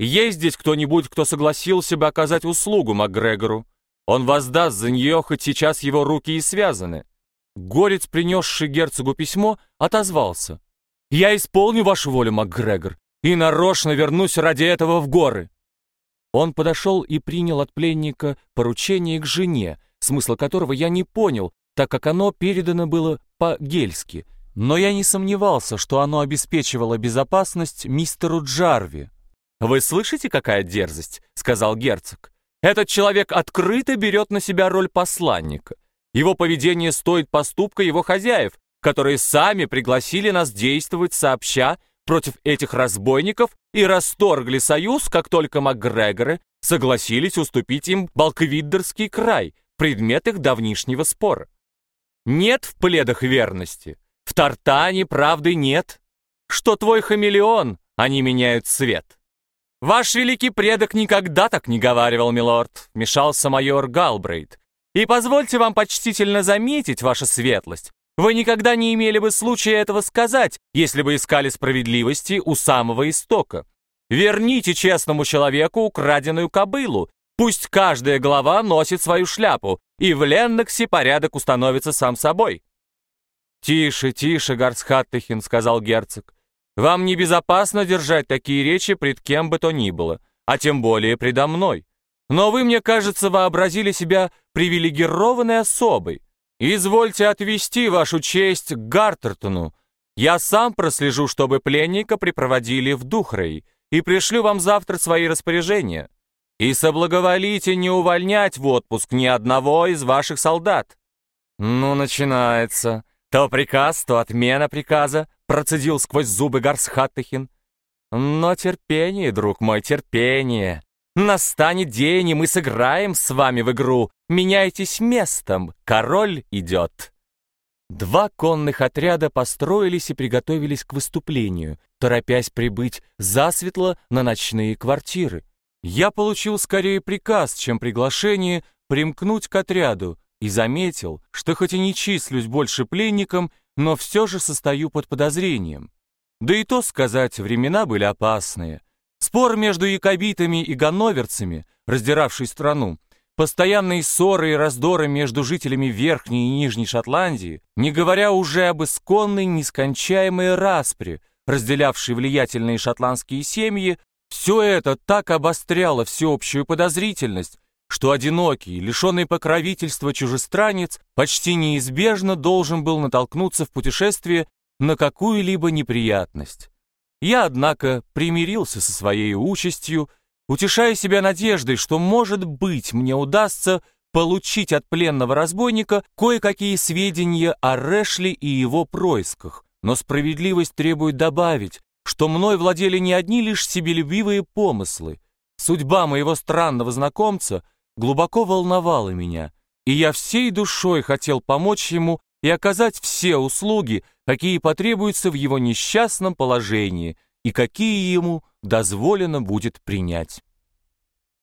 Есть здесь кто-нибудь, кто согласился бы оказать услугу МакГрегору? Он воздаст за нее, хоть сейчас его руки и связаны. Горец, принесший герцогу письмо, отозвался. «Я исполню вашу волю, МакГрегор, и нарочно вернусь ради этого в горы». Он подошел и принял от пленника поручение к жене, смысла которого я не понял, так как оно передано было по-гельски, но я не сомневался, что оно обеспечивало безопасность мистеру Джарви. «Вы слышите, какая дерзость?» — сказал герцог. «Этот человек открыто берет на себя роль посланника. Его поведение стоит поступка его хозяев, которые сами пригласили нас действовать сообща против этих разбойников и расторгли союз, как только МакГрегоры согласились уступить им Балквиддерский край, предмет их давнишнего спора. Нет в пледах верности, в Тартане правды нет. Что твой хамелеон, они меняют цвет. Ваш великий предок никогда так не говаривал, милорд, вмешался майор Галбрейт. И позвольте вам почтительно заметить, ваша светлость, вы никогда не имели бы случая этого сказать, если бы искали справедливости у самого истока. Верните честному человеку украденную кобылу, пусть каждая голова носит свою шляпу, и в Ленноксе порядок установится сам собой. «Тише, тише, Гарцхаттехин», — сказал герцог. «Вам небезопасно держать такие речи пред кем бы то ни было, а тем более предо мной. Но вы, мне кажется, вообразили себя привилегированной особой. Извольте отвести вашу честь Гартертону. Я сам прослежу, чтобы пленника припроводили в Духрей, и пришлю вам завтра свои распоряжения. И соблаговолите не увольнять в отпуск ни одного из ваших солдат». «Ну, начинается. То приказ, то отмена приказа», — процедил сквозь зубы Гарсхаттехин. «Но терпение, друг мой, терпение. Настанет день, и мы сыграем с вами в игру. Меняйтесь местом, король идет». Два конных отряда построились и приготовились к выступлению, торопясь прибыть засветло на ночные квартиры. Я получил скорее приказ, чем приглашение примкнуть к отряду и заметил, что хоть и не числюсь больше пленником, но все же состою под подозрением. Да и то сказать, времена были опасные. Спор между якобитами и ганноверцами, раздиравший страну, постоянные ссоры и раздоры между жителями Верхней и Нижней Шотландии, не говоря уже об исконной нескончаемой распре, разделявшей влиятельные шотландские семьи, все это так обостряло всеобщую подозрительность, что одинокий, лишенный покровительства чужестранец почти неизбежно должен был натолкнуться в путешествии на какую-либо неприятность. Я, однако, примирился со своей участью, утешая себя надеждой, что, может быть, мне удастся получить от пленного разбойника кое-какие сведения о Рэшли и его происках. Но справедливость требует добавить, что мной владели не одни лишь себелюбивые помыслы. Судьба моего странного знакомца глубоко волновала меня, и я всей душой хотел помочь ему и оказать все услуги, какие потребуются в его несчастном положении и какие ему дозволено будет принять.